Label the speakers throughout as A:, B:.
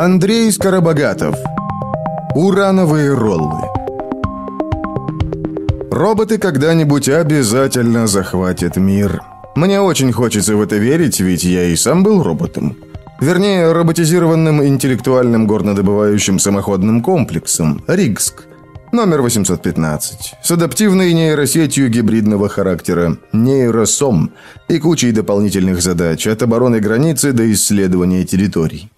A: Андрей Скоробогатов. Урановые роллы. Роботы когда-нибудь обязательно захватят мир. Мне очень хочется в это верить, ведь я и сам был роботом. Вернее, роботизированным интеллектуальным горнодобывающим самоходным комплексом «Ригск». Номер 815. С адаптивной нейросетью гибридного характера «Нейросом» и кучей дополнительных задач от обороны границы до исследования территорий.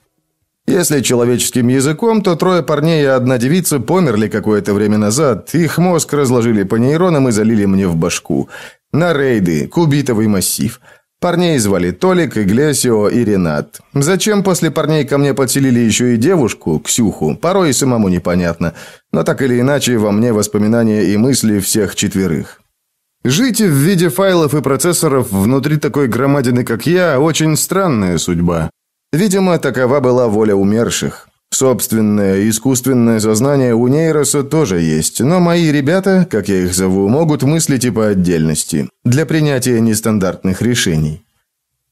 A: Если человеческим языком, то трое парней и одна девица померли какое-то время назад, их мозг разложили по нейронам и залили мне в башку. На рейды, кубитовый массив – Парней звали Толик, Иглесио и Ренат. Зачем после парней ко мне подселили еще и девушку, Ксюху, порой и самому непонятно. Но так или иначе, во мне воспоминания и мысли всех четверых. Жить в виде файлов и процессоров внутри такой громадины, как я, очень странная судьба. Видимо, такова была воля умерших. Собственное искусственное сознание у нейроса тоже есть, но мои ребята, как я их зову, могут мыслить и по отдельности, для принятия нестандартных решений.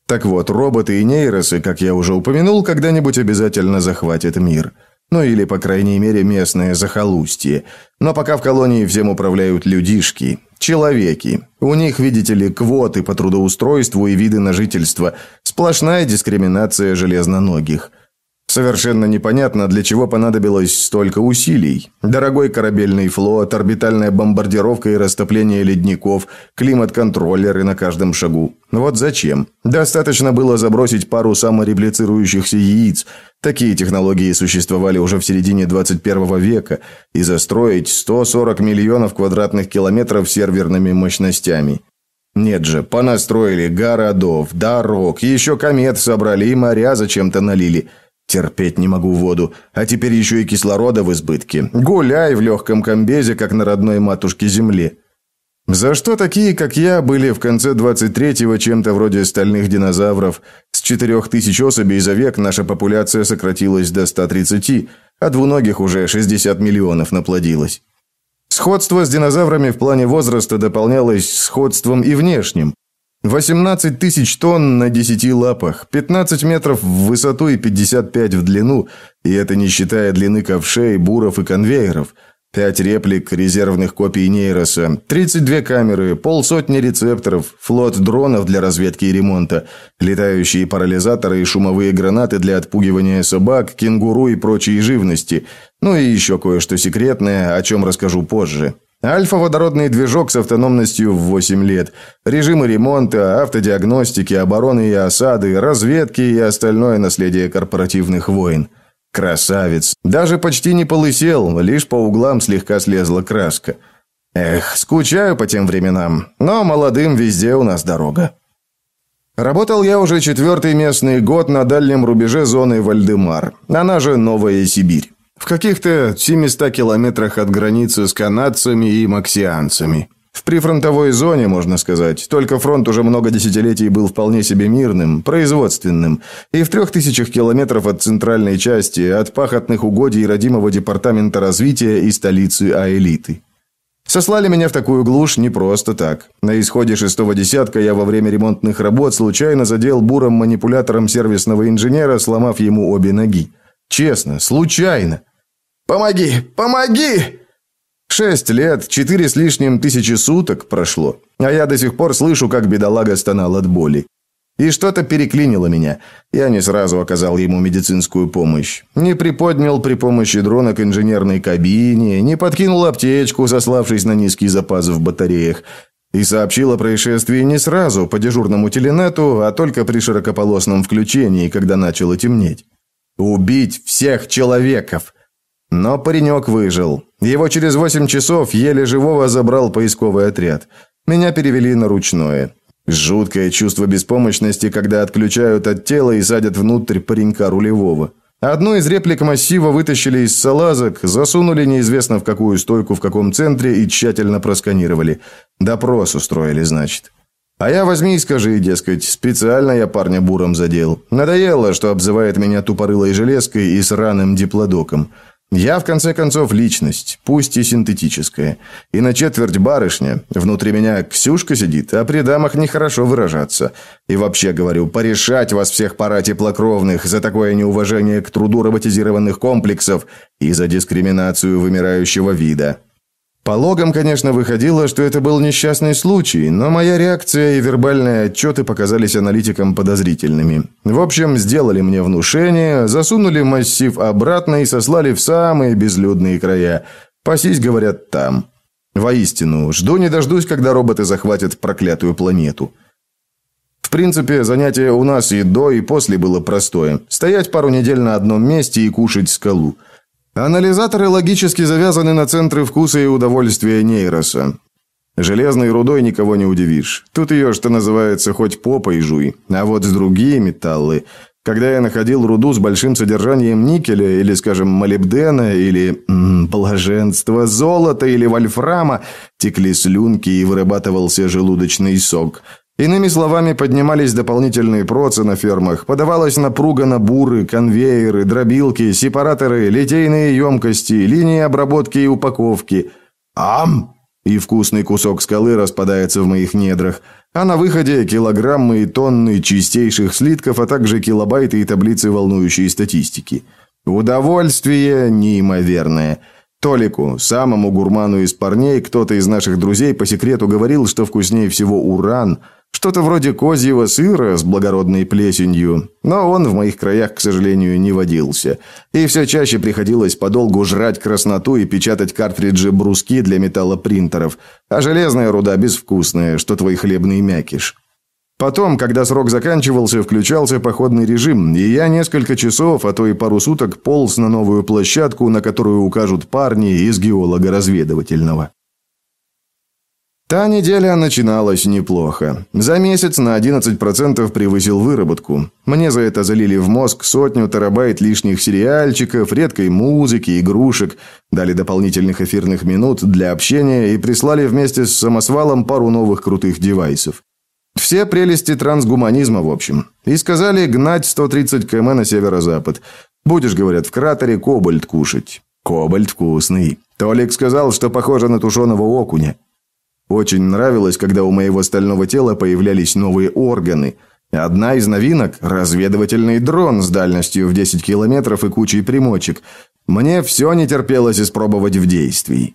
A: Так вот, роботы и нейросы, как я уже упомянул, когда-нибудь обязательно захватят мир. Ну или, по крайней мере, местное захолустье. Но пока в колонии всем управляют людишки, человеки. У них, видите ли, квоты по трудоустройству и виды на жительство. Сплошная дискриминация железноногих. Совершенно непонятно, для чего понадобилось столько усилий. Дорогой корабельный флот, орбитальная бомбардировка и растопление ледников, климат-контроллеры на каждом шагу. Вот зачем? Достаточно было забросить пару самореплицирующихся яиц. Такие технологии существовали уже в середине 21 века. И застроить 140 миллионов квадратных километров серверными мощностями. Нет же, понастроили городов, дорог, еще комет собрали и моря зачем-то налили – Терпеть не могу воду, а теперь еще и кислорода в избытке. Гуляй в легком комбезе, как на родной матушке Земле. За что такие, как я, были в конце 23-го чем-то вроде стальных динозавров? С 4000 особей за век наша популяция сократилась до 130, а двуногих уже 60 миллионов наплодилось. Сходство с динозаврами в плане возраста дополнялось сходством и внешним. 18 тысяч тонн на 10 лапах, 15 метров в высоту и 55 в длину, и это не считая длины ковшей, буров и конвейеров. Пять реплик резервных копий Нейроса, 32 камеры, полсотни рецепторов, флот дронов для разведки и ремонта, летающие парализаторы и шумовые гранаты для отпугивания собак, кенгуру и прочей живности, ну и еще кое-что секретное, о чем расскажу позже. Альфа-водородный движок с автономностью в 8 лет, режимы ремонта, автодиагностики, обороны и осады, разведки и остальное наследие корпоративных войн. Красавец. Даже почти не полысел, лишь по углам слегка слезла краска. Эх, скучаю по тем временам, но молодым везде у нас дорога. Работал я уже четвертый местный год на дальнем рубеже зоны Вальдемар, она же Новая Сибирь. В каких-то 700 километрах от границы с канадцами и максианцами. В прифронтовой зоне, можно сказать. Только фронт уже много десятилетий был вполне себе мирным, производственным. И в трех тысячах километров от центральной части, от пахотных угодий родимого департамента развития и столицы Аэлиты. Сослали меня в такую глушь не просто так. На исходе шестого десятка я во время ремонтных работ случайно задел буром манипулятором сервисного инженера, сломав ему обе ноги. Честно, случайно. «Помоги! Помоги!» Шесть лет, четыре с лишним тысячи суток прошло, а я до сих пор слышу, как бедолага стонал от боли. И что-то переклинило меня. Я не сразу оказал ему медицинскую помощь. Не приподнял при помощи дрона к инженерной кабине, не подкинул аптечку, сославшись на низкий запас в батареях. И сообщил о происшествии не сразу, по дежурному теленету, а только при широкополосном включении, когда начало темнеть. «Убить всех человеков!» Но паренек выжил. Его через восемь часов еле живого забрал поисковый отряд. Меня перевели на ручное. Жуткое чувство беспомощности, когда отключают от тела и садят внутрь паренька рулевого. Одну из реплик массива вытащили из салазок, засунули неизвестно в какую стойку в каком центре и тщательно просканировали. Допрос устроили, значит. А я возьми и скажи, дескать, специально я парня буром задел. Надоело, что обзывает меня тупорылой железкой и сраным диплодоком. Я, в конце концов, личность, пусть и синтетическая. И на четверть барышня. Внутри меня Ксюшка сидит, а при дамах нехорошо выражаться. И вообще, говорю, порешать вас всех пора теплокровных за такое неуважение к труду роботизированных комплексов и за дискриминацию вымирающего вида. По логам, конечно, выходило, что это был несчастный случай, но моя реакция и вербальные отчеты показались аналитикам подозрительными. В общем, сделали мне внушение, засунули массив обратно и сослали в самые безлюдные края. Пасись, говорят, там. Воистину, жду не дождусь, когда роботы захватят проклятую планету. В принципе, занятие у нас и до, и после было простое. Стоять пару недель на одном месте и кушать скалу. Анализаторы логически завязаны на центры вкуса и удовольствия нейроса. Железной рудой никого не удивишь. Тут ее, что называется, хоть попой жуй. А вот с другие металлы... Когда я находил руду с большим содержанием никеля, или, скажем, молибдена, или м -м, блаженства золота, или вольфрама, текли слюнки и вырабатывался желудочный сок – Иными словами, поднимались дополнительные процы на фермах, подавалась напруга на буры, конвейеры, дробилки, сепараторы, литейные емкости, линии обработки и упаковки. Ам! И вкусный кусок скалы распадается в моих недрах. А на выходе килограммы и тонны чистейших слитков, а также килобайты и таблицы волнующей статистики. Удовольствие неимоверное. Толику, самому гурману из парней, кто-то из наших друзей по секрету говорил, что вкуснее всего уран – что-то вроде козьего сыра с благородной плесенью, но он в моих краях, к сожалению, не водился. И все чаще приходилось подолгу жрать красноту и печатать картриджи-бруски для металлопринтеров, а железная руда безвкусная, что твой хлебный мякиш. Потом, когда срок заканчивался, включался походный режим, и я несколько часов, а то и пару суток полз на новую площадку, на которую укажут парни из геолога-разведывательного. Та неделя начиналась неплохо. За месяц на 11% превысил выработку. Мне за это залили в мозг сотню терабайт лишних сериальчиков, редкой музыки, игрушек, дали дополнительных эфирных минут для общения и прислали вместе с самосвалом пару новых крутых девайсов. Все прелести трансгуманизма, в общем. И сказали гнать 130 км на северо-запад. Будешь, говорят, в кратере кобальт кушать. Кобальт вкусный. Толик сказал, что похоже на тушеного окуня. Очень нравилось, когда у моего стального тела появлялись новые органы. Одна из новинок – разведывательный дрон с дальностью в 10 километров и кучей примочек. Мне все не терпелось испробовать в действии.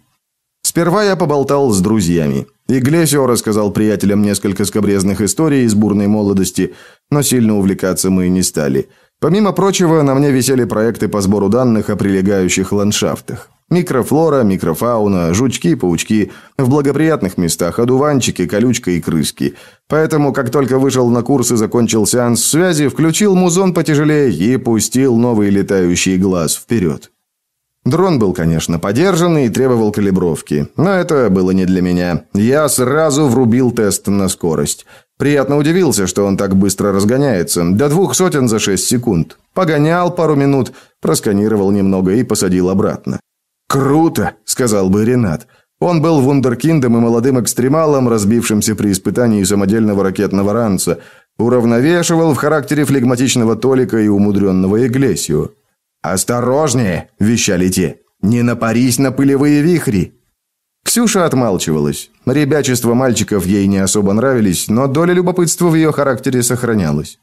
A: Сперва я поболтал с друзьями. Иглесио рассказал приятелям несколько скобрезных историй из бурной молодости, но сильно увлекаться мы не стали. Помимо прочего, на мне висели проекты по сбору данных о прилегающих ландшафтах. Микрофлора, микрофауна, жучки, паучки, в благоприятных местах одуванчики, колючка и крыски. Поэтому, как только вышел на курс и закончил сеанс связи, включил музон потяжелее и пустил новый летающий глаз вперед. Дрон был, конечно, подержанный и требовал калибровки, но это было не для меня. Я сразу врубил тест на скорость. Приятно удивился, что он так быстро разгоняется, до двух сотен за шесть секунд. Погонял пару минут, просканировал немного и посадил обратно. «Круто!» – сказал бы Ренат. Он был вундеркиндом и молодым экстремалом, разбившимся при испытании самодельного ракетного ранца. Уравновешивал в характере флегматичного Толика и умудренного Иглесио. «Осторожнее!» – вещали те. «Не напарись на пылевые вихри!» Ксюша отмалчивалась. Ребячество мальчиков ей не особо нравились, но доля любопытства в ее характере сохранялась.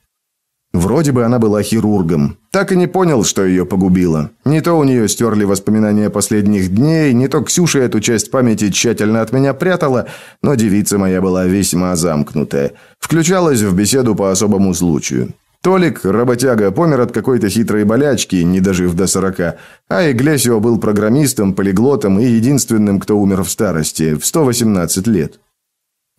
A: Вроде бы она была хирургом. Так и не понял, что ее погубило. Не то у нее стерли воспоминания последних дней, не то Ксюша эту часть памяти тщательно от меня прятала, но девица моя была весьма замкнутая. Включалась в беседу по особому случаю. Толик, работяга, помер от какой-то хитрой болячки, не дожив до сорока, а Иглесио был программистом, полиглотом и единственным, кто умер в старости, в 118 лет.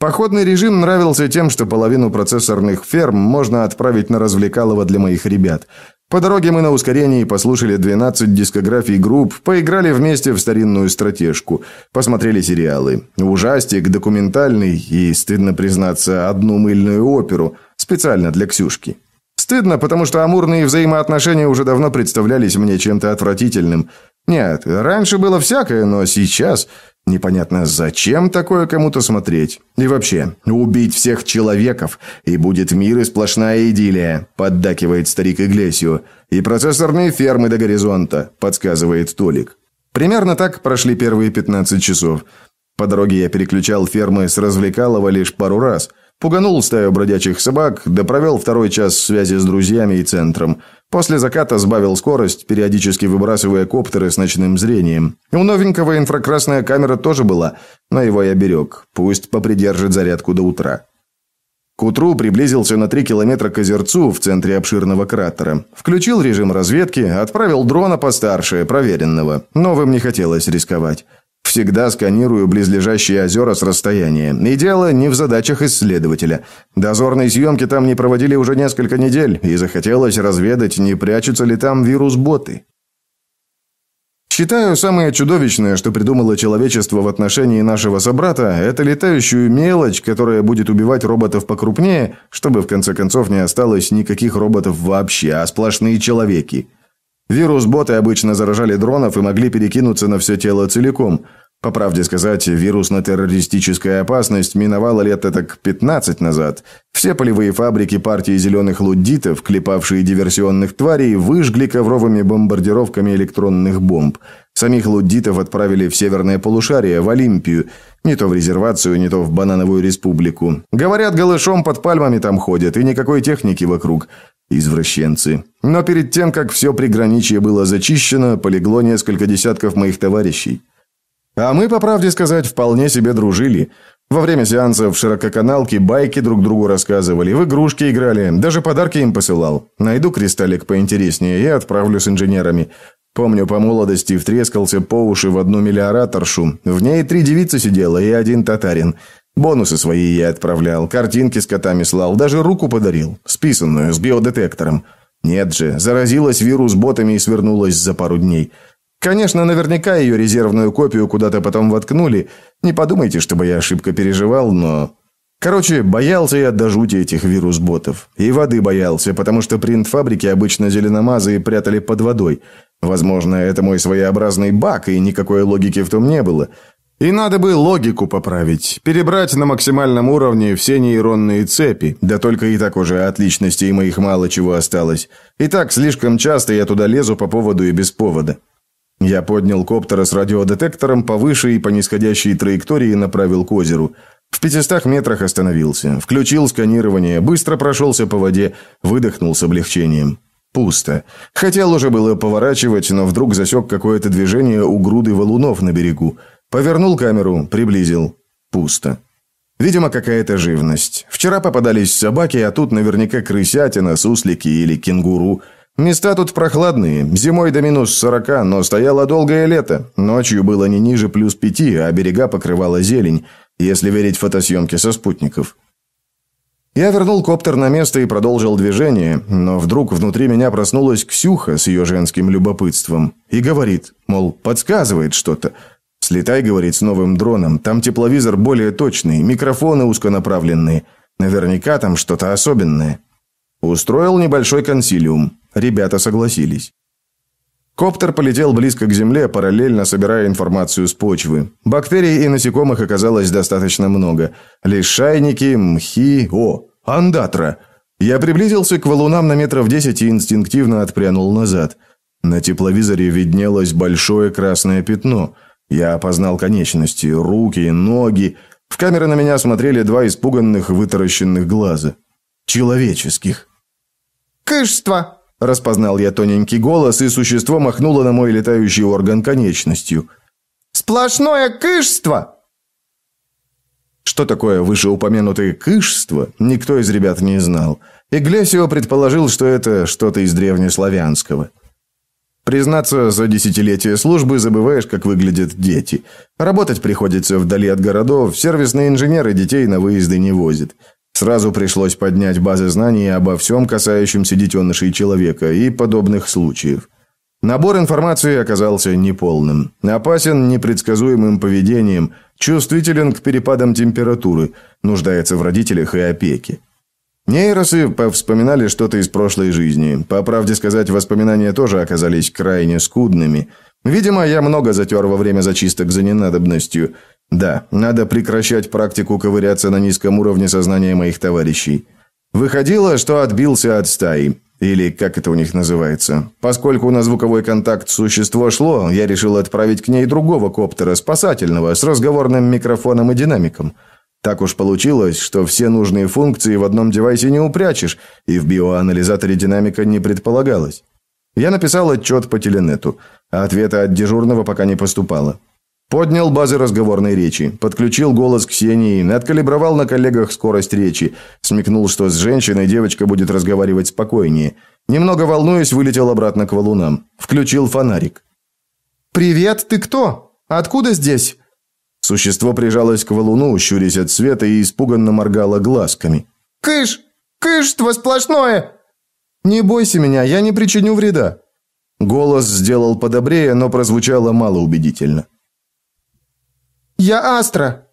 A: Походный режим нравился тем, что половину процессорных ферм можно отправить на развлекалово для моих ребят. По дороге мы на ускорении послушали 12 дискографий групп, поиграли вместе в старинную стратежку, посмотрели сериалы. Ужастик, документальный и, стыдно признаться, одну мыльную оперу, специально для Ксюшки. Стыдно, потому что амурные взаимоотношения уже давно представлялись мне чем-то отвратительным. Нет, раньше было всякое, но сейчас... Непонятно, зачем такое кому-то смотреть. И вообще, убить всех человеков, и будет мир и сплошная идиллия, поддакивает старик Иглесио. И процессорные фермы до горизонта, подсказывает Толик. Примерно так прошли первые 15 часов. По дороге я переключал фермы с развлекалова лишь пару раз. Пуганул стаю бродячих собак, да провел второй час связи с друзьями и центром. После заката сбавил скорость, периодически выбрасывая коптеры с ночным зрением. У новенького инфракрасная камера тоже была, но его я берег. Пусть попридержит зарядку до утра. К утру приблизился на 3 километра к озерцу в центре обширного кратера. Включил режим разведки, отправил дрона постарше, проверенного. Новым не хотелось рисковать. Всегда сканирую близлежащие озера с расстояния. И дело не в задачах исследователя. Дозорные съемки там не проводили уже несколько недель, и захотелось разведать, не прячутся ли там вирус-боты. Считаю, самое чудовищное, что придумало человечество в отношении нашего собрата, это летающую мелочь, которая будет убивать роботов покрупнее, чтобы в конце концов не осталось никаких роботов вообще, а сплошные человеки. Вирус-боты обычно заражали дронов и могли перекинуться на все тело целиком. По правде сказать, вирусно-террористическая опасность миновала лет так 15 назад. Все полевые фабрики партии зеленых луддитов, клепавшие диверсионных тварей, выжгли ковровыми бомбардировками электронных бомб. Самих луддитов отправили в северное полушарие, в Олимпию, не то в резервацию, не то в Банановую республику. Говорят, голышом под пальмами там ходят, и никакой техники вокруг. Извращенцы. Но перед тем, как все приграничье было зачищено, полегло несколько десятков моих товарищей. А мы, по правде сказать, вполне себе дружили. Во время сеансов в ширококаналке байки друг другу рассказывали, в игрушки играли, даже подарки им посылал. Найду кристаллик поинтереснее и отправлю с инженерами. Помню, по молодости втрескался по уши в одну миллиораторшу. В ней три девицы сидело и один татарин. Бонусы свои я отправлял, картинки с котами слал, даже руку подарил, списанную, с биодетектором. Нет же, заразилась вирус-ботами и свернулась за пару дней. Конечно, наверняка ее резервную копию куда-то потом воткнули. Не подумайте, чтобы я ошибка переживал, но... Короче, боялся я до жути этих вирус-ботов. И воды боялся, потому что принт-фабрики обычно зеленомазы прятали под водой. Возможно, это мой своеобразный баг, и никакой логики в том не было. И надо бы логику поправить, перебрать на максимальном уровне все нейронные цепи, да только и так уже от личностей моих мало чего осталось. И так слишком часто я туда лезу по поводу и без повода. Я поднял коптера с радиодетектором повыше и по нисходящей траектории направил к озеру. В пятистах метрах остановился, включил сканирование, быстро прошелся по воде, выдохнул с облегчением. Пусто. Хотел уже было поворачивать, но вдруг засек какое-то движение у груды валунов на берегу. Повернул камеру, приблизил. Пусто. Видимо, какая-то живность. Вчера попадались собаки, а тут наверняка крысятина, суслики или кенгуру. Места тут прохладные, зимой до минус сорока, но стояло долгое лето. Ночью было не ниже плюс пяти, а берега покрывала зелень, если верить фотосъемке со спутников. Я вернул коптер на место и продолжил движение, но вдруг внутри меня проснулась Ксюха с ее женским любопытством и говорит, мол, подсказывает что-то. «Слетай», — говорит, с новым дроном. «Там тепловизор более точный, микрофоны узконаправленные. Наверняка там что-то особенное». Устроил небольшой консилиум. Ребята согласились. Коптер полетел близко к земле, параллельно собирая информацию с почвы. Бактерий и насекомых оказалось достаточно много. Лишайники, мхи... О, андатра! Я приблизился к валунам на метров десять и инстинктивно отпрянул назад. На тепловизоре виднелось большое красное пятно – я опознал конечности, руки, ноги. В камеры на меня смотрели два испуганных, вытаращенных глаза. Человеческих.
B: «Кышство!»
A: – распознал я тоненький голос, и существо махнуло на мой летающий орган конечностью.
B: «Сплошное кышство!»
A: Что такое вышеупомянутое кышство, никто из ребят не знал. Иглесио предположил, что это что-то из древнеславянского. Признаться, за десятилетия службы забываешь, как выглядят дети. Работать приходится вдали от городов, сервисные инженеры детей на выезды не возят. Сразу пришлось поднять базы знаний обо всем, касающемся детенышей человека и подобных случаев. Набор информации оказался неполным. Опасен непредсказуемым поведением, чувствителен к перепадам температуры, нуждается в родителях и опеке. Нейросы повспоминали что-то из прошлой жизни. По правде сказать, воспоминания тоже оказались крайне скудными. Видимо, я много затер во время зачисток за ненадобностью. Да, надо прекращать практику ковыряться на низком уровне сознания моих товарищей. Выходило, что отбился от стаи. Или как это у них называется. Поскольку на звуковой контакт существо шло, я решил отправить к ней другого коптера, спасательного, с разговорным микрофоном и динамиком. Так уж получилось, что все нужные функции в одном девайсе не упрячешь, и в биоанализаторе динамика не предполагалось. Я написал отчет по теленету, а ответа от дежурного пока не поступало. Поднял базы разговорной речи, подключил голос Ксении, откалибровал на коллегах скорость речи, смекнул, что с женщиной девочка будет разговаривать спокойнее. Немного волнуясь, вылетел обратно к валунам. Включил фонарик.
B: «Привет, ты кто? Откуда здесь?»
A: Существо прижалось к валуну, щурясь от света и испуганно моргало глазками.
B: «Кыш! Кыштво сплошное!»
A: «Не бойся меня, я не причиню вреда». Голос сделал подобрее, но прозвучало малоубедительно.
B: «Я Астра».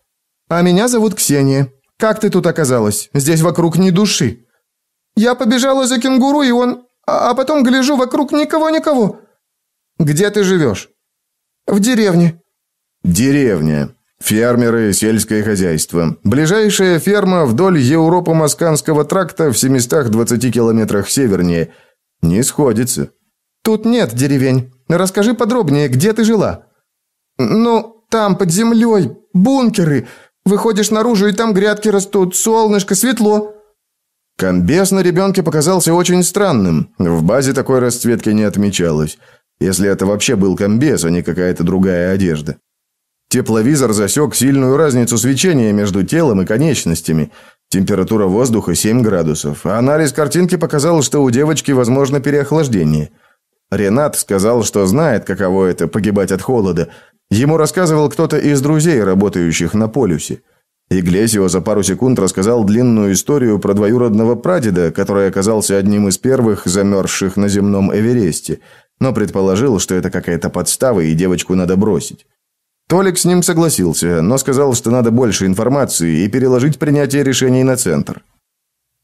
B: «А меня зовут Ксения. Как ты тут оказалась? Здесь вокруг ни души». «Я побежала за кенгуру, и он... А, а потом гляжу, вокруг никого-никого».
A: «Где ты живешь?»
B: «В деревне».
A: «Деревня. Фермеры, сельское хозяйство. Ближайшая ферма вдоль Европо-Москанского тракта в 720 километрах севернее. Не сходится».
B: «Тут нет деревень. Расскажи подробнее, где ты жила?» «Ну, там, под землей, бункеры. Выходишь наружу, и там грядки растут, солнышко, светло».
A: Комбез на ребенке показался очень странным. В базе такой расцветки не отмечалось. Если это вообще был комбез, а не какая-то другая одежда. Тепловизор засек сильную разницу свечения между телом и конечностями. Температура воздуха 7 градусов. А анализ картинки показал, что у девочки возможно переохлаждение. Ренат сказал, что знает, каково это погибать от холода, Ему рассказывал кто-то из друзей, работающих на полюсе. Иглесио за пару секунд рассказал длинную историю про двоюродного прадеда, который оказался одним из первых замерзших на земном Эвересте, но предположил, что это какая-то подстава и девочку надо бросить. Толик с ним согласился, но сказал, что надо больше информации и переложить принятие решений на центр.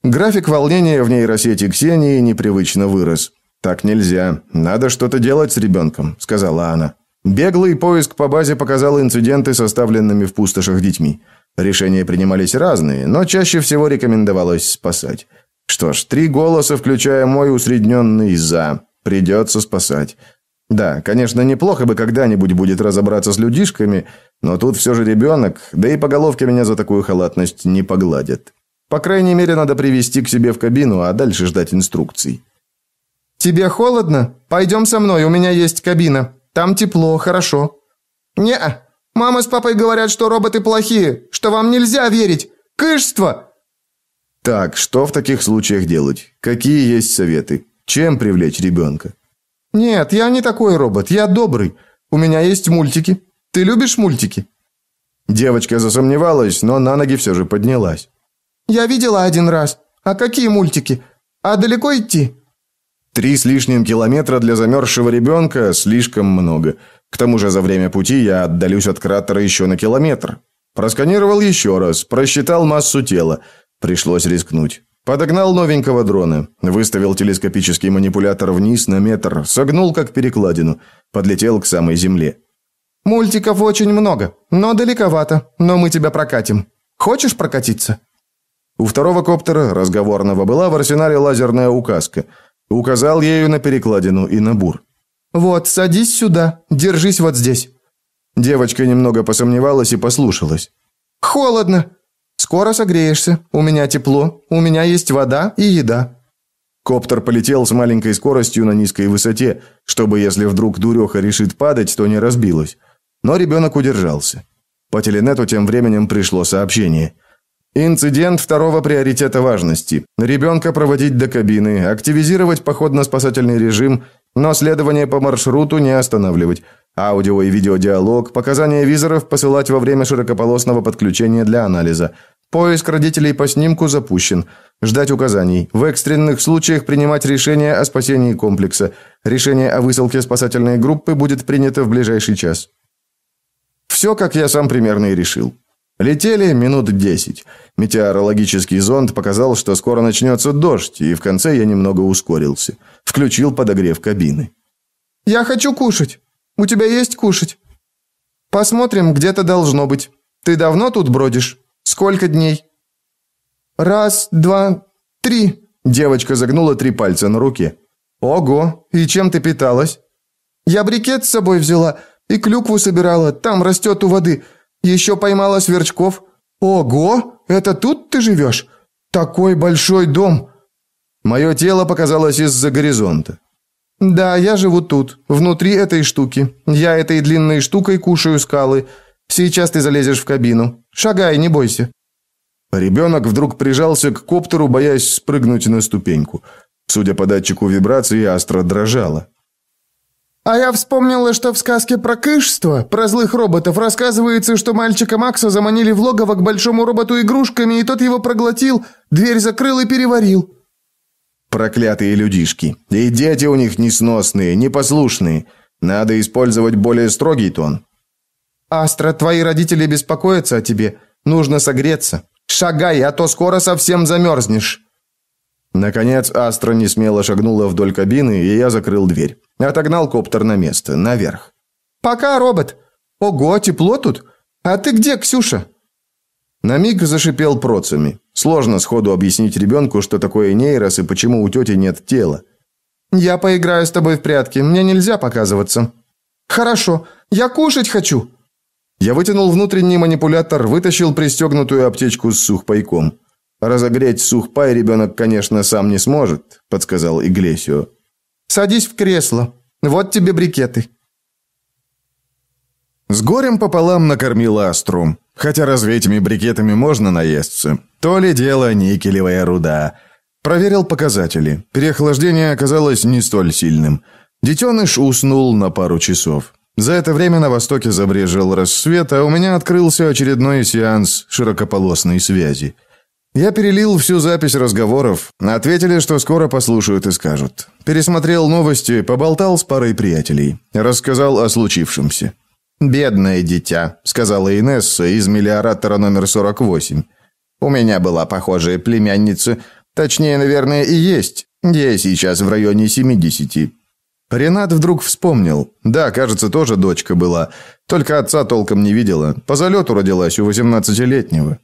A: График волнения в нейросети Ксении непривычно вырос. «Так нельзя. Надо что-то делать с ребенком», — сказала она. Беглый поиск по базе показал инциденты, составленными в пустошах детьми. Решения принимались разные, но чаще всего рекомендовалось спасать. Что ж, три голоса, включая мой усредненный «за». Придется спасать. Да, конечно, неплохо бы когда-нибудь будет разобраться с людишками, но тут все же ребенок, да и по головке меня за такую халатность не погладят. По крайней мере, надо привести к себе в кабину, а дальше ждать инструкций.
B: «Тебе холодно? Пойдем со мной, у меня есть кабина», там тепло, хорошо». не -а. Мама с папой говорят, что роботы плохие, что вам нельзя верить. Кышство!»
A: «Так, что в таких случаях делать? Какие есть советы? Чем привлечь ребенка?»
B: «Нет, я не такой робот, я добрый. У меня есть мультики. Ты любишь мультики?»
A: Девочка засомневалась, но на ноги все же поднялась.
B: «Я видела один раз. А какие мультики? А далеко идти?»
A: Три с лишним километра для замерзшего ребенка слишком много. К тому же за время пути я отдалюсь от кратера еще на километр. Просканировал еще раз, просчитал массу тела. Пришлось рискнуть. Подогнал новенького дрона, выставил телескопический манипулятор вниз на метр, согнул как перекладину, подлетел к самой земле.
B: «Мультиков очень много, но далековато, но мы тебя прокатим. Хочешь прокатиться?»
A: У второго коптера, разговорного, была в арсенале лазерная указка – Указал ею на перекладину и на бур.
B: «Вот, садись сюда, держись вот здесь».
A: Девочка немного посомневалась и послушалась.
B: «Холодно. Скоро согреешься. У меня тепло. У меня есть вода и еда».
A: Коптер полетел с маленькой скоростью на низкой высоте, чтобы, если вдруг дуреха решит падать, то не разбилась. Но ребенок удержался. По теленету тем временем пришло сообщение. Инцидент второго приоритета важности. Ребенка проводить до кабины, активизировать походно-спасательный режим, но следование по маршруту не останавливать. Аудио и видеодиалог, показания визоров посылать во время широкополосного подключения для анализа. Поиск родителей по снимку запущен. Ждать указаний. В экстренных случаях принимать решение о спасении комплекса. Решение о высылке спасательной группы будет принято в ближайший час. Все, как я сам примерно и решил. Летели минут десять. Метеорологический зонд показал, что скоро начнется дождь, и в конце я немного ускорился. Включил подогрев кабины.
B: «Я хочу кушать». У тебя есть кушать?» «Посмотрим, где-то должно быть. Ты давно тут бродишь? Сколько дней?» «Раз, два, три». Девочка загнула три пальца на руке. «Ого! И чем ты питалась?» «Я брикет с собой взяла и клюкву собирала, там растет у воды. Еще поймала сверчков. Ого! Это тут ты живешь? Такой большой дом!» Мое тело показалось из-за горизонта. «Да, я живу тут, внутри этой штуки. Я этой длинной штукой кушаю скалы. Сейчас ты залезешь в кабину. Шагай, не бойся».
A: Ребенок вдруг прижался к коптеру, боясь спрыгнуть на ступеньку. Судя по датчику вибрации, Астра дрожала.
B: «А я вспомнила, что в сказке про кышство, про злых роботов, рассказывается, что мальчика Макса заманили в логово к большому роботу игрушками, и тот его проглотил, дверь закрыл и переварил».
A: Проклятые людишки. И дети у них несносные, непослушные. Надо использовать более строгий тон.
B: «Астра, твои родители беспокоятся о тебе. Нужно согреться. Шагай, а то скоро совсем замерзнешь».
A: Наконец Астра не смело шагнула вдоль кабины, и я закрыл дверь. Отогнал коптер на место, наверх.
B: «Пока, робот. Ого, тепло тут. А ты где, Ксюша?»
A: На миг зашипел процами. Сложно сходу объяснить ребенку, что такое нейрос и почему у тети нет тела.
B: «Я поиграю с тобой в прятки. Мне нельзя показываться». «Хорошо. Я кушать хочу».
A: Я вытянул внутренний манипулятор, вытащил пристегнутую аптечку с сухпайком. «Разогреть сухпай ребенок, конечно, сам не сможет», — подсказал Иглесио.
B: «Садись в кресло. Вот тебе брикеты».
A: С горем пополам накормил Астру. Хотя разве этими брикетами можно наесться? То ли дело никелевая руда. Проверил показатели. Переохлаждение оказалось не столь сильным. Детеныш уснул на пару часов. За это время на востоке забрежил рассвет, а у меня открылся очередной сеанс широкополосной связи. Я перелил всю запись разговоров, ответили, что скоро послушают и скажут. Пересмотрел новости, поболтал с парой приятелей, рассказал о случившемся. «Бедное дитя», — сказала Инесса из миллиоратора номер 48. «У меня была похожая племянница, точнее, наверное, и есть. Ей сейчас в районе 70. Ренат вдруг вспомнил. Да, кажется, тоже дочка была. Только отца толком не видела. По залету родилась у 18-летнего.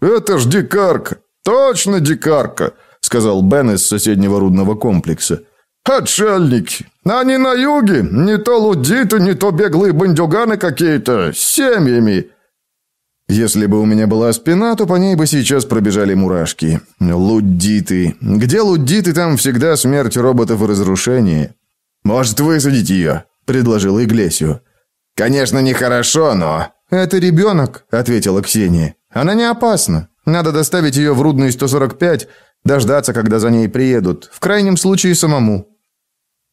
A: «Это ж дикарка! Точно дикарка!» сказал Бен из соседнего рудного комплекса. «Отшельники! Они на юге! Не то лудиты, не то беглые бандюганы какие-то, с семьями!» Если бы у меня была спина, то по ней бы сейчас пробежали мурашки. Лудиты. Где лудиты, там всегда смерть роботов и разрушение. «Может, высадить ее?» – предложил Иглесио. «Конечно, нехорошо, но...»
B: «Это ребенок», – ответила Ксения. Она не опасна. Надо доставить ее в Рудный 145, дождаться, когда за ней приедут. В крайнем случае самому».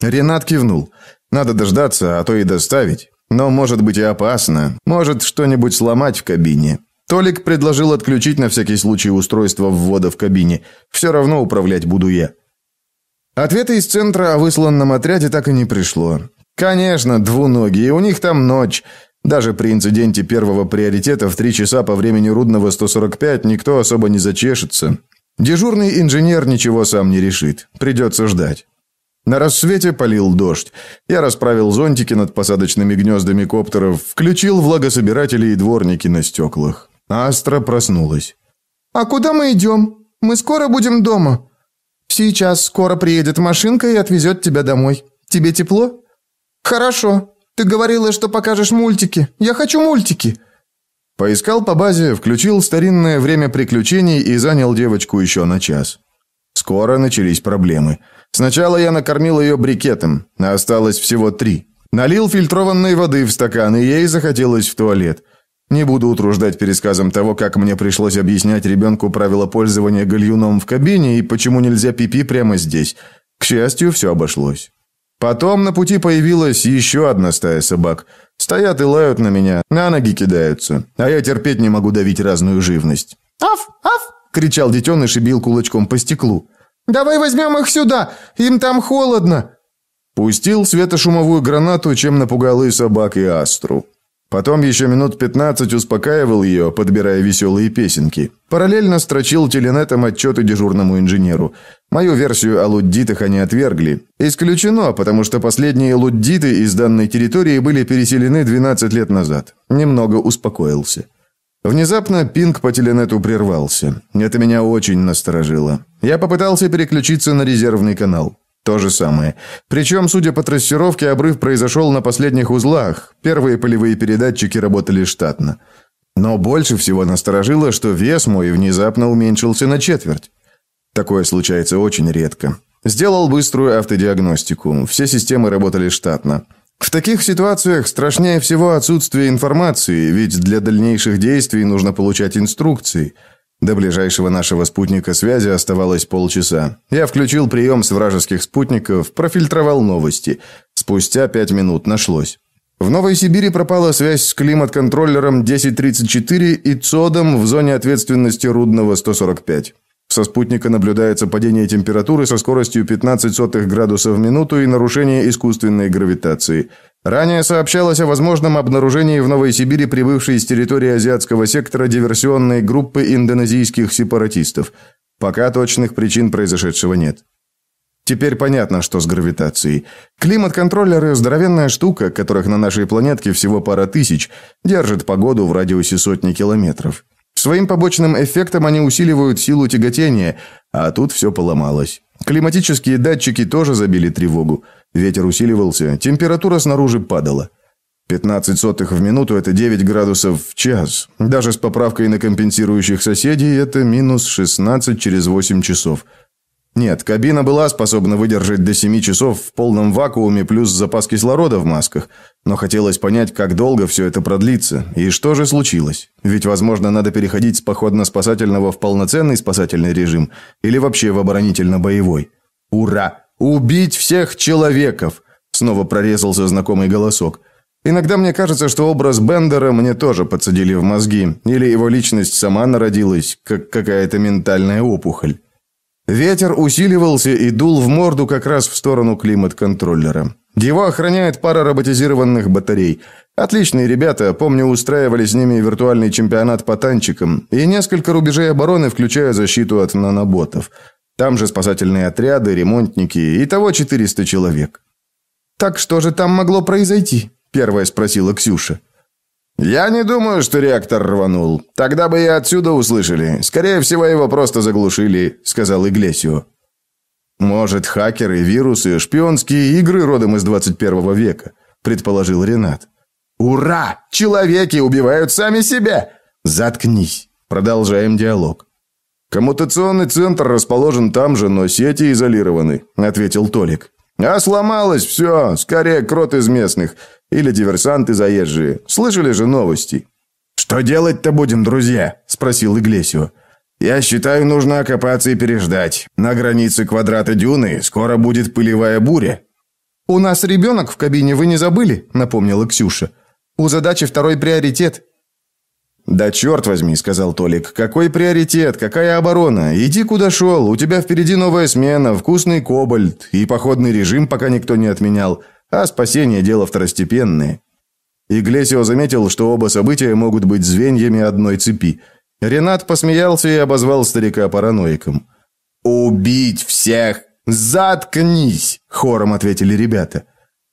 A: Ренат кивнул. «Надо дождаться, а то и доставить. Но может быть и опасно. Может что-нибудь сломать в кабине». Толик предложил отключить на всякий случай устройство ввода в кабине. Все равно управлять буду я. Ответа из центра о высланном отряде так и не пришло. Конечно, двуногие, у них там ночь. Даже при инциденте первого приоритета в 3 часа по времени Рудного 145 никто особо не зачешется. Дежурный инженер ничего сам не решит. Придется ждать. На рассвете полил дождь. Я расправил зонтики над посадочными гнездами коптеров, включил влагособиратели и дворники на стеклах. Астра проснулась.
B: «А куда мы идем? Мы скоро будем дома. Сейчас скоро приедет машинка и отвезет тебя домой. Тебе тепло?» «Хорошо. Ты говорила, что покажешь мультики. Я хочу мультики.
A: Поискал по базе, включил старинное время приключений и занял девочку еще на час. Скоро начались проблемы. Сначала я накормил ее брикетом, а осталось всего три. Налил фильтрованной воды в стакан, и ей захотелось в туалет. Не буду утруждать пересказом того, как мне пришлось объяснять ребенку правила пользования гальюном в кабине и почему нельзя пипи прямо здесь. К счастью, все обошлось. Потом на пути появилась еще одна стая собак. Стоят и лают на меня, на ноги кидаются, а я терпеть не могу давить разную живность.
B: «Аф! Аф!» – кричал детеныш и бил кулачком по стеклу. «Давай возьмем их сюда! Им там холодно!»
A: Пустил светошумовую гранату, чем напугал и собак, и астру. Потом еще минут 15 успокаивал ее, подбирая веселые песенки. Параллельно строчил теленетом отчеты дежурному инженеру. Мою версию о луддитах они отвергли. Исключено, потому что последние луддиты из данной территории были переселены 12 лет назад. Немного успокоился. Внезапно пинг по теленету прервался. Это меня очень насторожило. Я попытался переключиться на резервный канал. То же самое. Причем, судя по трассировке, обрыв произошел на последних узлах. Первые полевые передатчики работали штатно. Но больше всего насторожило, что вес мой внезапно уменьшился на четверть. Такое случается очень редко. Сделал быструю автодиагностику. Все системы работали штатно. В таких ситуациях страшнее всего отсутствие информации, ведь для дальнейших действий нужно получать инструкции. До ближайшего нашего спутника связи оставалось полчаса. Я включил прием с вражеских спутников, профильтровал новости. Спустя пять минут нашлось. В Новой Сибири пропала связь с климат-контроллером 1034 и ЦОДом в зоне ответственности Рудного 145. Со спутника наблюдается падение температуры со скоростью 15 сотых градусов в минуту и нарушение искусственной гравитации. Ранее сообщалось о возможном обнаружении в Новой Сибири прибывшей с территории азиатского сектора диверсионной группы индонезийских сепаратистов. Пока точных причин произошедшего нет. Теперь понятно, что с гравитацией. Климат-контроллеры – здоровенная штука, которых на нашей планетке всего пара тысяч, держит погоду в радиусе сотни километров. Своим побочным эффектом они усиливают силу тяготения, а тут все поломалось. Климатические датчики тоже забили тревогу. Ветер усиливался, температура снаружи падала. 15 сотых в минуту – это 9 градусов в час. Даже с поправкой на компенсирующих соседей – это минус 16 через 8 часов – нет, кабина была способна выдержать до 7 часов в полном вакууме плюс запас кислорода в масках, но хотелось понять, как долго все это продлится и что же случилось. Ведь, возможно, надо переходить с походно-спасательного в полноценный спасательный режим или вообще в оборонительно-боевой. Ура! Убить всех человеков! Снова прорезался знакомый голосок. Иногда мне кажется, что образ Бендера мне тоже подсадили в мозги, или его личность сама народилась, как какая-то ментальная опухоль. Ветер усиливался и дул в морду как раз в сторону климат-контроллера. Его охраняет пара роботизированных батарей. Отличные ребята, помню, устраивали с ними виртуальный чемпионат по танчикам и несколько рубежей обороны, включая защиту от наноботов. Там же спасательные отряды, ремонтники, и того 400 человек. «Так что же там могло произойти?» – первая спросила Ксюша. «Я не думаю, что реактор рванул. Тогда бы и отсюда услышали. Скорее всего, его просто заглушили», — сказал Иглесио. «Может, хакеры, вирусы, шпионские игры родом из 21 века», — предположил Ренат. «Ура! Человеки убивают сами себя!» «Заткнись!» Продолжаем диалог. «Коммутационный центр расположен там же, но сети изолированы», — ответил Толик. «А сломалось все, скорее крот из местных. Или диверсанты заезжие. Слышали же новости?» «Что делать-то будем, друзья?» – спросил Иглесио. «Я считаю, нужно окопаться и переждать. На границе квадрата дюны скоро будет пылевая буря».
B: «У нас ребенок в кабине, вы не забыли?» – напомнила Ксюша. «У задачи второй приоритет».
A: «Да черт возьми», — сказал Толик, — «какой приоритет, какая оборона? Иди куда шел, у тебя впереди новая смена, вкусный кобальт, и походный режим пока никто не отменял а спасение – дело второстепенное. Иглесио заметил, что оба события могут быть звеньями одной цепи. Ренат посмеялся и обозвал старика параноиком. «Убить всех! Заткнись!» – хором ответили ребята.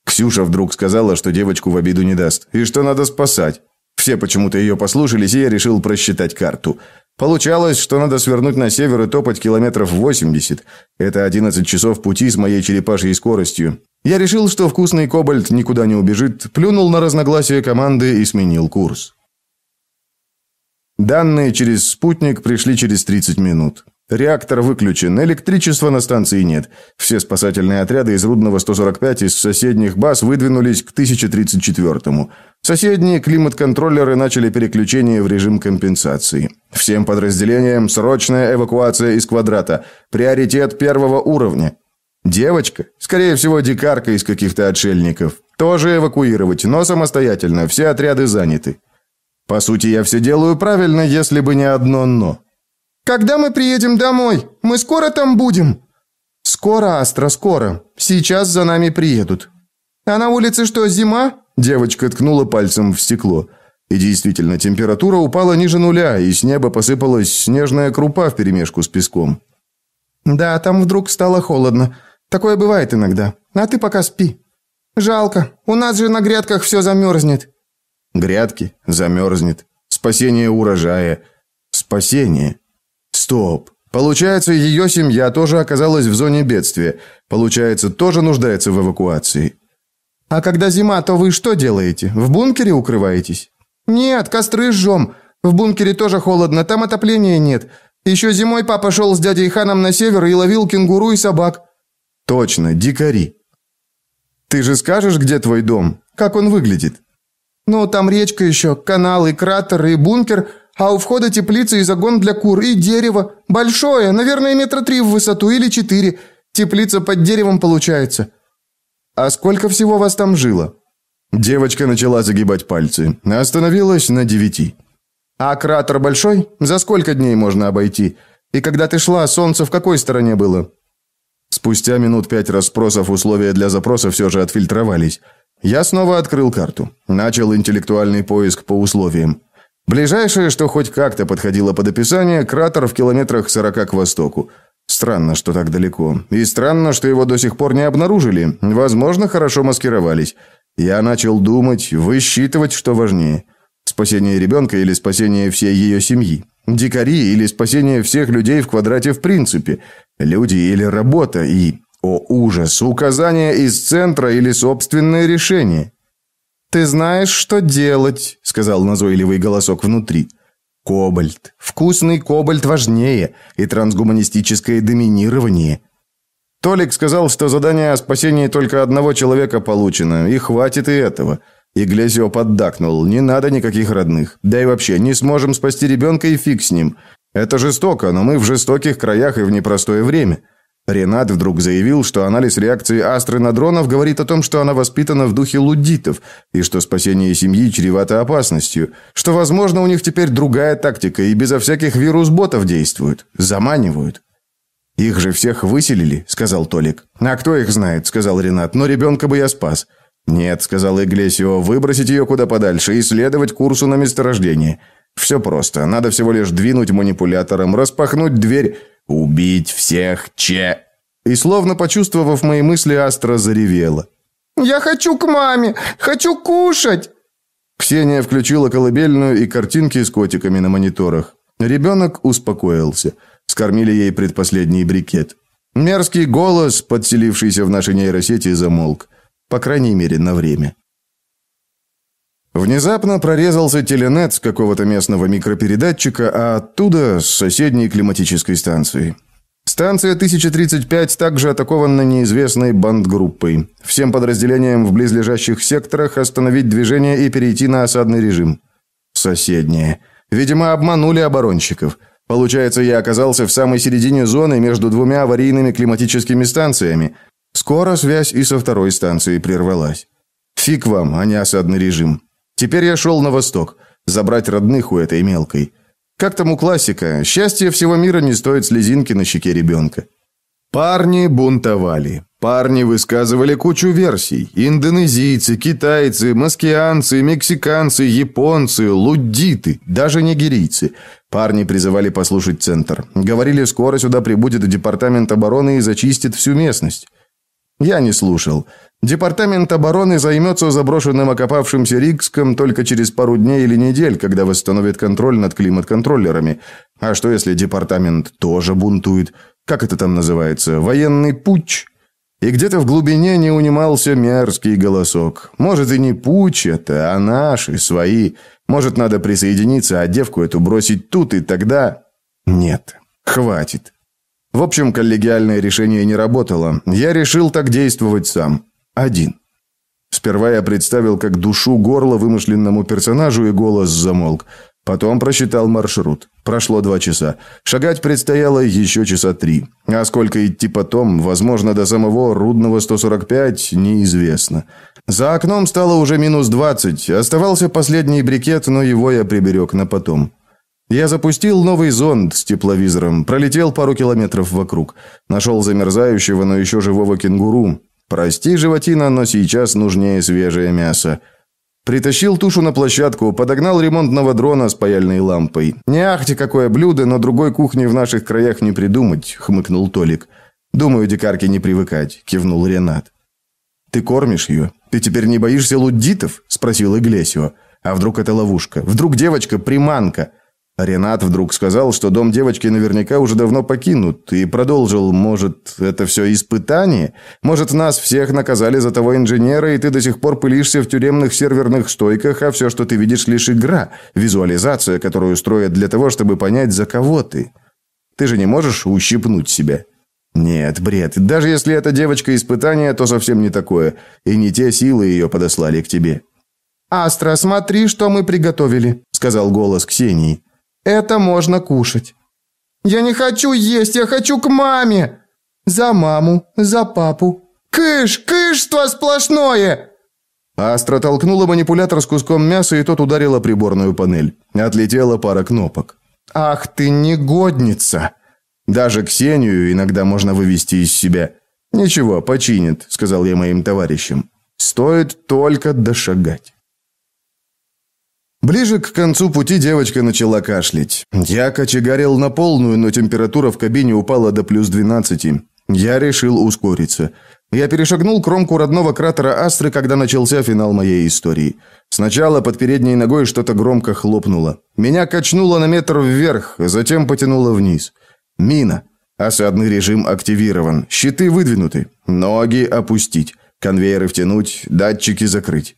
A: Ксюша вдруг сказала, что девочку в обиду не даст, и что надо спасать. Все почему-то ее послушались, и я решил просчитать карту. Получалось, что надо свернуть на север и топать километров 80. Это 11 часов пути с моей черепашьей скоростью. Я решил, что вкусный кобальт никуда не убежит, плюнул на разногласия команды и сменил курс. Данные через спутник пришли через 30 минут. Реактор выключен, электричества на станции нет. Все спасательные отряды из Рудного 145 из соседних баз выдвинулись к 1034-му. Соседние климат-контроллеры начали переключение в режим компенсации. Всем подразделениям срочная эвакуация из квадрата. Приоритет первого уровня. Девочка, скорее всего, дикарка из каких-то отшельников. Тоже эвакуировать, но самостоятельно, все отряды заняты. По сути, я все делаю правильно, если бы не одно «но».
B: «Когда мы приедем домой? Мы скоро там будем?» «Скоро, Астра, скоро. Сейчас за нами приедут». «А на улице что, зима?»
A: Девочка ткнула пальцем в стекло. И действительно, температура упала ниже нуля, и с неба посыпалась снежная крупа вперемешку с песком.
B: «Да, там вдруг стало холодно. Такое бывает иногда. А ты пока спи. Жалко, у нас же на грядках все замерзнет».
A: Грядки замерзнет. Спасение урожая. Спасение. Стоп. Получается, ее семья тоже оказалась в зоне бедствия. Получается, тоже нуждается в эвакуации.
B: А когда зима, то вы что делаете? В бункере укрываетесь? Нет, костры жжем. В бункере тоже холодно, там отопления нет. Еще зимой папа шел с дядей Ханом на север и ловил кенгуру и собак.
A: Точно, дикари. Ты же скажешь, где твой дом? Как он выглядит?
B: Ну, там речка еще, канал и кратер и бункер – а у входа теплица и загон для кур, и дерево. Большое, наверное, метра три в высоту или четыре. Теплица под деревом получается».
A: «А сколько всего вас там жило?» Девочка начала загибать пальцы. Остановилась на девяти.
B: «А кратер большой? За сколько дней можно обойти? И когда ты шла, солнце в какой стороне было?»
A: Спустя минут пять расспросов условия для запроса все же отфильтровались. Я снова открыл карту. Начал интеллектуальный поиск по условиям. Ближайшее, что хоть как-то подходило под описание, кратер в километрах сорока к востоку. Странно, что так далеко. И странно, что его до сих пор не обнаружили. Возможно, хорошо маскировались. Я начал думать, высчитывать, что важнее. Спасение ребенка или спасение всей ее семьи? Дикари или спасение всех людей в квадрате в принципе? Люди или работа? И, о ужас, указание из центра или собственное решение?
B: «Ты знаешь, что делать», — сказал назойливый голосок внутри.
A: «Кобальт. Вкусный кобальт важнее. И трансгуманистическое доминирование». Толик сказал, что задание о спасении только одного человека получено, и хватит и этого. Иглесио поддакнул, не надо никаких родных. Да и вообще, не сможем спасти ребенка и фиг с ним. Это жестоко, но мы в жестоких краях и в непростое время. Ренат вдруг заявил, что анализ реакции Астры на дронов говорит о том, что она воспитана в духе луддитов, и что спасение семьи чревато опасностью, что, возможно, у них теперь другая тактика и безо всяких вирус-ботов действуют, заманивают. «Их же всех выселили», — сказал Толик. «А кто их знает?» — сказал Ренат. «Но ребенка бы я спас». «Нет», — сказал Иглесио, — «выбросить ее куда подальше и следовать курсу на месторождение. Все просто. Надо всего лишь двинуть манипулятором, распахнуть дверь Убить всех че...» И словно почувствовав мои мысли, Астра заревела.
B: «Я хочу к маме! Хочу кушать!»
A: Ксения включила колыбельную и картинки с котиками на мониторах. Ребенок успокоился. Скормили ей предпоследний брикет. Мерзкий голос, подселившийся в нашей нейросети, замолк. По крайней мере, на время. Внезапно прорезался теленет с какого-то местного микропередатчика, а оттуда с соседней климатической станции. Станция 1035 также атакована неизвестной бандгруппой. Всем подразделениям в близлежащих секторах остановить движение и перейти на осадный режим. Соседняя. Видимо, обманули оборонщиков. Получается, я оказался в самой середине зоны между двумя аварийными климатическими станциями. Скоро связь и со второй станцией прервалась. Фиг вам, а не осадный режим. Теперь я шел на восток, забрать родных у этой мелкой. Как там у классика, счастье всего мира не стоит слезинки на щеке ребенка. Парни бунтовали. Парни высказывали кучу версий. Индонезийцы, китайцы, маскианцы, мексиканцы, японцы, луддиты, даже нигерийцы. Парни призывали послушать центр. Говорили, скоро сюда прибудет департамент обороны и зачистит всю местность. Я не слушал. Департамент обороны займется заброшенным окопавшимся Рикском только через пару дней или недель, когда восстановит контроль над климат-контроллерами. А что если департамент тоже бунтует? Как это там называется? Военный путч? И где-то в глубине не унимался мерзкий голосок. Может, и не путч это, а наши, свои. Может, надо присоединиться, а девку эту бросить тут, и тогда... Нет, хватит. В общем, коллегиальное решение не работало. Я решил так действовать сам. Один. Сперва я представил, как душу горло вымышленному персонажу, и голос замолк. Потом просчитал маршрут. Прошло два часа. Шагать предстояло еще часа три. А сколько идти потом, возможно, до самого Рудного 145, неизвестно. За окном стало уже минус 20. Оставался последний брикет, но его я приберег на потом. Я запустил новый зонд с тепловизором, пролетел пару километров вокруг. Нашел замерзающего, но еще живого кенгуру. Прости, животина, но сейчас нужнее свежее мясо. Притащил тушу на площадку, подогнал ремонтного дрона с паяльной лампой. Не ахти какое блюдо, но другой кухни в наших краях не придумать, хмыкнул Толик. Думаю, дикарке не привыкать, кивнул Ренат. Ты кормишь ее? Ты теперь не боишься луддитов? спросил Иглесио. А вдруг это ловушка? Вдруг девочка приманка? Ренат вдруг сказал, что дом девочки наверняка уже давно покинут, и продолжил, может, это все испытание? Может, нас всех наказали за того инженера, и ты до сих пор пылишься в тюремных серверных стойках, а все, что ты видишь, лишь игра, визуализация, которую строят для того, чтобы понять, за кого ты. Ты же не можешь ущипнуть себя. Нет, бред. Даже если эта девочка испытание, то совсем не такое, и не те силы ее подослали к тебе.
B: «Астра, смотри, что мы приготовили», — сказал голос Ксении. Это можно кушать. Я не хочу есть, я хочу к маме. За маму, за папу. Кыш, кышство сплошное.
A: Астра толкнула манипулятор с куском мяса, и тот ударил о приборную панель. Отлетела пара кнопок.
B: Ах ты негодница.
A: Даже Ксению иногда можно вывести из себя. Ничего, починит, сказал я моим товарищам. Стоит только дошагать. Ближе к концу пути девочка начала кашлять. Я кочегарил на полную, но температура в кабине упала до плюс 12. Я решил ускориться. Я перешагнул кромку родного кратера Астры, когда начался финал моей истории. Сначала под передней ногой что-то громко хлопнуло. Меня качнуло на метр вверх, затем потянуло вниз. Мина. Осадный режим активирован. Щиты выдвинуты. Ноги опустить. Конвейеры втянуть, датчики закрыть.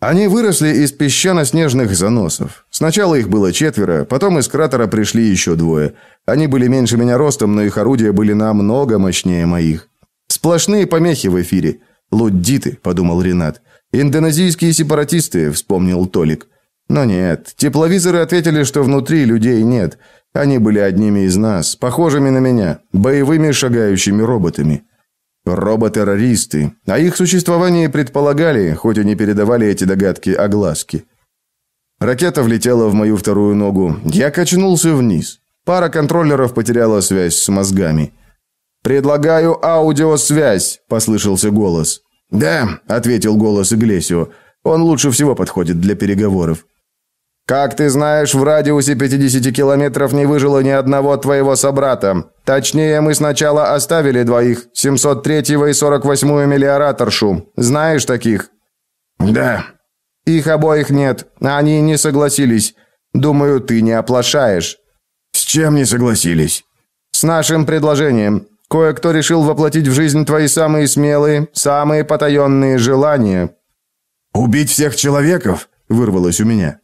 A: Они выросли из песчано-снежных заносов. Сначала их было четверо, потом из кратера пришли еще двое. Они были меньше меня ростом, но их орудия были намного мощнее моих. Сплошные помехи в эфире. «Луддиты», — подумал Ренат. «Индонезийские сепаратисты», — вспомнил Толик. Но нет, тепловизоры ответили, что внутри людей нет. Они были одними из нас, похожими на меня, боевыми шагающими роботами. Роботеррористы. О их существовании предполагали, хоть и не передавали эти догадки огласке. Ракета влетела в мою вторую ногу. Я качнулся вниз. Пара контроллеров потеряла связь с мозгами. «Предлагаю аудиосвязь», – послышался голос. «Да», – ответил голос Иглесио. «Он лучше всего подходит для переговоров». Как ты знаешь, в радиусе 50 километров не выжило ни одного твоего собрата. Точнее, мы сначала оставили двоих, 703-го и 48-ю мелиораторшу. Знаешь таких? Да. Их обоих нет. Они не согласились. Думаю, ты не оплошаешь. С чем не согласились? С нашим предложением. Кое-кто решил воплотить в жизнь твои самые смелые, самые потаенные желания. Убить всех человеков? Вырвалось у меня.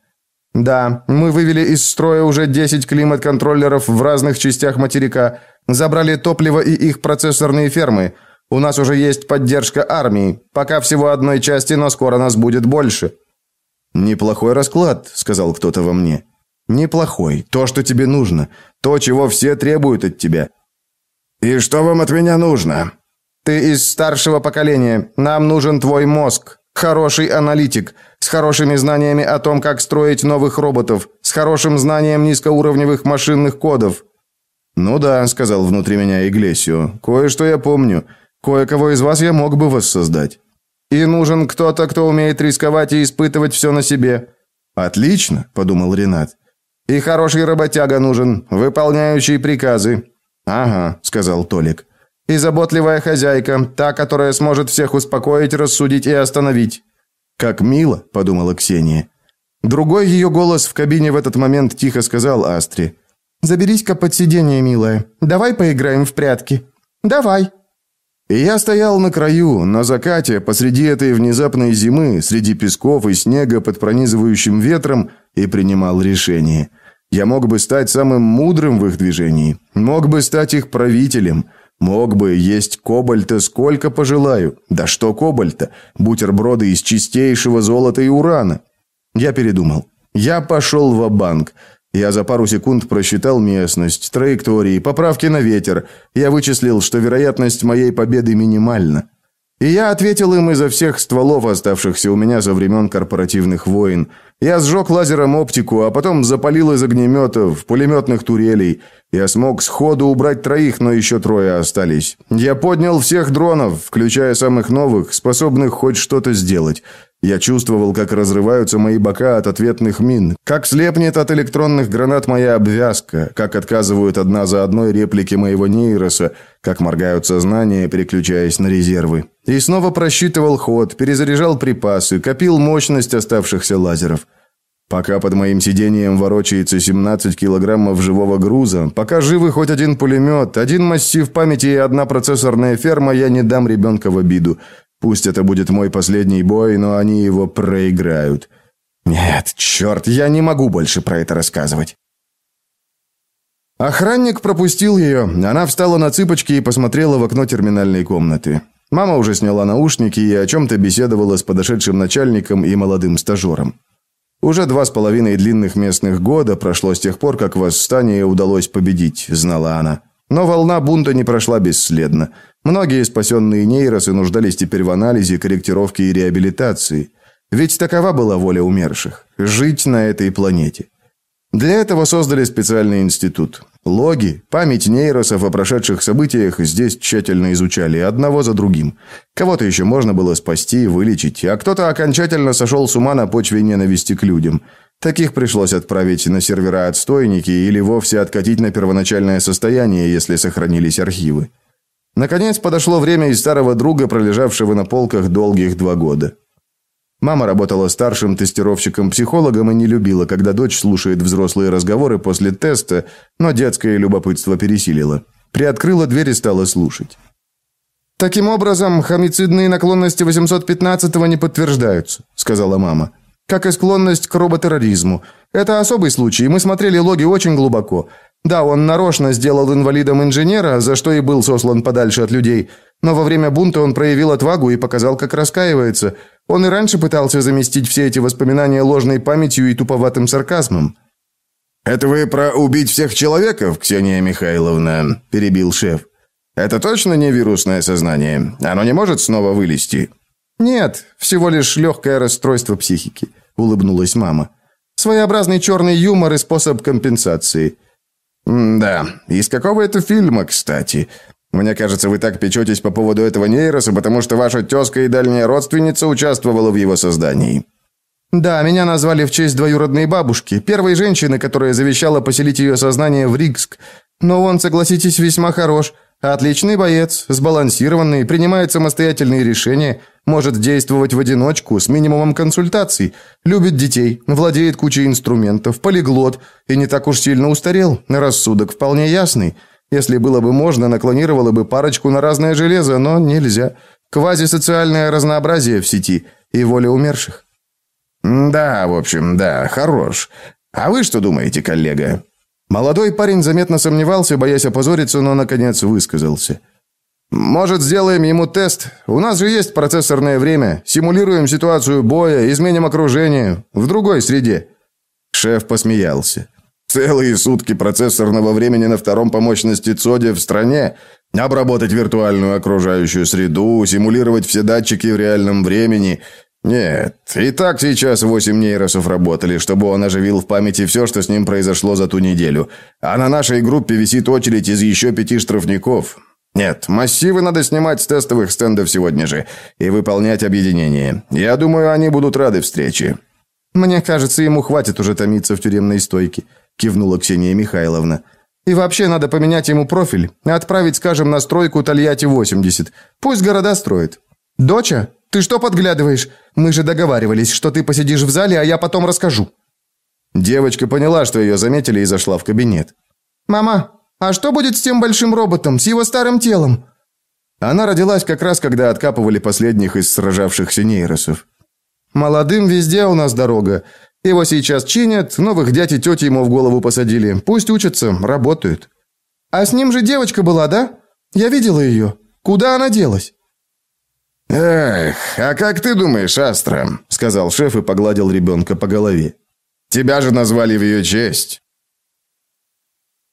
A: Да, мы вывели из строя уже 10 климат-контроллеров в разных частях материка, забрали топливо и их процессорные фермы. У нас уже есть поддержка армии. Пока всего одной части, но скоро нас будет больше. Неплохой расклад, сказал кто-то во мне. Неплохой. То, что тебе нужно, то, чего все требуют от тебя. И что вам от меня нужно? Ты из старшего поколения. Нам нужен твой мозг. Хороший аналитик, с хорошими знаниями о том, как строить новых роботов, с хорошим знанием низкоуровневых машинных кодов. Ну да, сказал внутри меня Иглесио. Кое-что я помню. Кое-кого из вас я мог бы воссоздать. И нужен кто-то, кто умеет рисковать и испытывать все на себе. Отлично, подумал Ренат. И хороший работяга нужен, выполняющий приказы. Ага, сказал Толик. И заботливая хозяйка, та, которая сможет всех успокоить, рассудить и остановить. Как мило, подумала Ксения. Другой ее голос в кабине в этот момент тихо сказал Астре: "Заберись-ка под сиденье, милая. Давай поиграем в прятки". "Давай". И я стоял на краю, на закате, посреди этой внезапной зимы, среди песков и снега под пронизывающим ветром и принимал решение. Я мог бы стать самым мудрым в их движении, мог бы стать их правителем, Мог бы есть кобальта сколько пожелаю. Да что кобальта? Бутерброды из чистейшего золота и урана. Я передумал. Я пошел в банк Я за пару секунд просчитал местность, траектории, поправки на ветер. Я вычислил, что вероятность моей победы минимальна. И я ответил им изо всех стволов, оставшихся у меня за времен корпоративных войн. Я сжег лазером оптику, а потом запалил из огнеметов, пулеметных турелей. Я смог сходу убрать троих, но еще трое остались. Я поднял всех дронов, включая самых новых, способных хоть что-то сделать. Я чувствовал, как разрываются мои бока от ответных мин, как слепнет от электронных гранат моя обвязка, как отказывают одна за одной реплики моего нейроса, как моргают сознания, переключаясь на резервы. И снова просчитывал ход, перезаряжал припасы, копил мощность оставшихся лазеров. Пока под моим сидением ворочается 17 килограммов живого груза, пока живы хоть один пулемет, один массив памяти и одна процессорная ферма, я не дам ребенка в обиду. Пусть это будет мой последний бой, но они его проиграют. Нет, черт, я не могу больше про это рассказывать. Охранник пропустил ее. Она встала на цыпочки и посмотрела в окно терминальной комнаты. Мама уже сняла наушники и о чем-то беседовала с подошедшим начальником и молодым стажером. Уже два с половиной длинных местных года прошло с тех пор, как восстание удалось победить, знала она. Но волна бунта не прошла бесследно. Многие спасенные нейросы нуждались теперь в анализе, корректировке и реабилитации. Ведь такова была воля умерших – жить на этой планете. Для этого создали специальный институт. Логи, память нейросов о прошедших событиях здесь тщательно изучали одного за другим. Кого-то еще можно было спасти, вылечить, а кто-то окончательно сошел с ума на почве ненависти к людям. Таких пришлось отправить на сервера отстойники или вовсе откатить на первоначальное состояние, если сохранились архивы. Наконец подошло время из старого друга, пролежавшего на полках долгих два года. Мама работала старшим тестировщиком-психологом и не любила, когда дочь слушает взрослые разговоры после теста, но детское любопытство пересилило. Приоткрыла дверь и стала слушать. «Таким образом, хомицидные наклонности 815-го не подтверждаются», сказала мама. «Как и склонность к роботерроризму. Это особый случай, мы смотрели логи очень глубоко. Да, он нарочно сделал инвалидом инженера, за что и был сослан подальше от людей, но во время бунта он проявил отвагу и показал, как раскаивается. Он и раньше пытался заместить все эти воспоминания ложной памятью и туповатым сарказмом. «Это вы про убить всех человеков, Ксения Михайловна?» – перебил шеф. «Это точно не вирусное сознание? Оно не может снова вылезти?»
B: «Нет, всего лишь легкое расстройство психики», – улыбнулась мама. «Своеобразный черный юмор и способ компенсации».
A: «Да, из какого это фильма, кстати? Мне кажется, вы так печетесь по поводу этого нейроса, потому что ваша тезка и дальняя родственница участвовала в его создании».
B: «Да, меня назвали в честь двоюродной бабушки, первой женщины, которая завещала поселить ее сознание в Ригск. Но он, согласитесь, весьма хорош. Отличный боец, сбалансированный, принимает самостоятельные решения, может действовать в одиночку, с минимумом консультаций, любит детей, владеет кучей инструментов, полиглот и не так уж сильно устарел, рассудок вполне ясный». Если было бы можно, наклонировало бы парочку на разное железо, но нельзя. Квазисоциальное разнообразие в сети и воля умерших.
A: Да, в общем, да, хорош. А вы что думаете, коллега?
B: Молодой парень заметно сомневался, боясь опозориться, но наконец высказался. Может, сделаем ему тест? У нас же есть процессорное время. Симулируем ситуацию боя, изменим окружение в другой среде.
A: Шеф посмеялся. Целые сутки процессорного времени на втором по мощности ЦОДе в стране, обработать виртуальную окружающую среду, симулировать все датчики в реальном времени. Нет, и так сейчас восемь нейросов работали, чтобы он оживил в памяти все, что с ним произошло за ту неделю. А на нашей группе висит очередь из еще пяти штрафников. Нет, массивы надо снимать с тестовых стендов сегодня же и выполнять объединение. Я думаю, они будут рады встрече.
B: Мне кажется, ему хватит уже томиться в тюремной стойке кивнула Ксения Михайловна. И вообще надо поменять ему профиль, отправить, скажем, на стройку Тольятти-80. Пусть города строит. Доча, ты что подглядываешь? Мы же договаривались, что ты посидишь в зале, а я потом расскажу.
A: Девочка поняла, что ее заметили и зашла в кабинет.
B: Мама, а что будет с тем большим роботом, с его старым телом?
A: Она родилась как раз, когда откапывали последних из сражавшихся нейросов.
B: Молодым везде у нас дорога. Его сейчас чинят, новых дядь и тети ему в голову посадили. Пусть учатся, работают. А с ним же девочка была, да? Я видела ее. Куда она делась?
A: «Эх, а как ты думаешь, Астра?» — сказал шеф и погладил ребенка по голове. «Тебя же назвали в ее честь».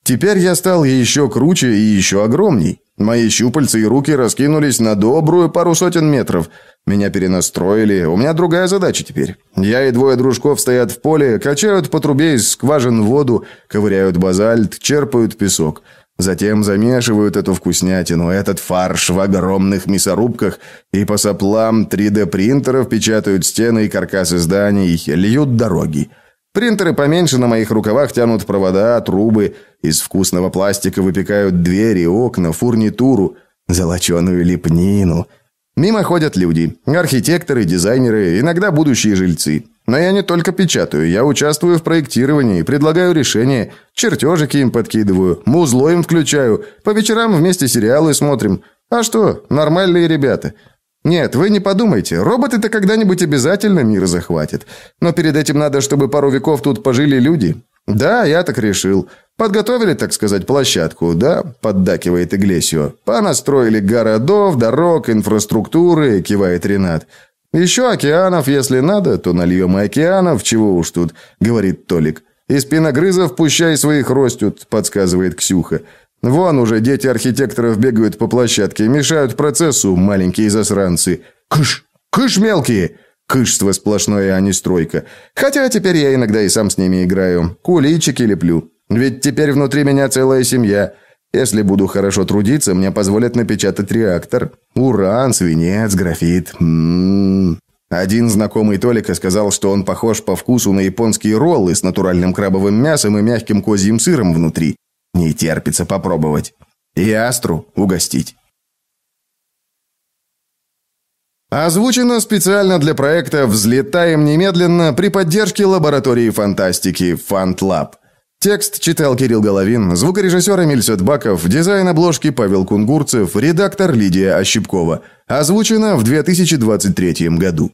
A: Теперь я стал еще круче и еще огромней. Мои щупальца и руки раскинулись на добрую пару сотен метров. Меня перенастроили, у меня другая задача теперь. Я и двое дружков стоят в поле, качают по трубе из скважин воду, ковыряют базальт, черпают песок. Затем замешивают эту вкуснятину, этот фарш в огромных мясорубках и по соплам 3D-принтеров печатают стены и каркасы зданий, льют дороги. Принтеры поменьше на моих рукавах тянут провода, трубы, из вкусного пластика выпекают двери, окна, фурнитуру, золоченую лепнину. Мимо ходят люди, архитекторы, дизайнеры, иногда будущие жильцы. Но я не только печатаю, я участвую в проектировании, предлагаю решения, чертежики им подкидываю, музло им включаю, по вечерам вместе сериалы смотрим. А что, нормальные ребята. Нет, вы не подумайте, роботы-то когда-нибудь обязательно мир захватят. Но перед этим надо, чтобы пару веков тут пожили люди. Да, я так решил. Подготовили, так сказать, площадку, да, поддакивает Иглесио. Понастроили городов, дорог, инфраструктуры, кивает Ренат. «Еще океанов, если надо, то нальем и океанов, чего уж тут», — говорит Толик. «И спиногрызов пущай своих ростют», — подсказывает Ксюха. «Вон уже дети архитекторов бегают по площадке, мешают процессу, маленькие засранцы. Кыш! Кыш мелкие!» Кышство сплошное, а не стройка. Хотя теперь я иногда и сам с ними играю. Куличики леплю. Ведь теперь внутри меня целая семья. Если буду хорошо трудиться, мне позволят напечатать реактор. Уран, свинец, графит. М -м -м. Один знакомый Толика сказал, что он похож по вкусу на японские роллы с натуральным крабовым мясом и мягким козьим сыром внутри. Не терпится попробовать. И Астру угостить. Озвучено специально для проекта «Взлетаем немедленно» при поддержке лаборатории фантастики «Фантлаб». Текст читал Кирилл Головин, звукорежиссер Эмиль Сетбаков, дизайн обложки Павел Кунгурцев, редактор Лидия Ощепкова. Озвучено в 2023 году.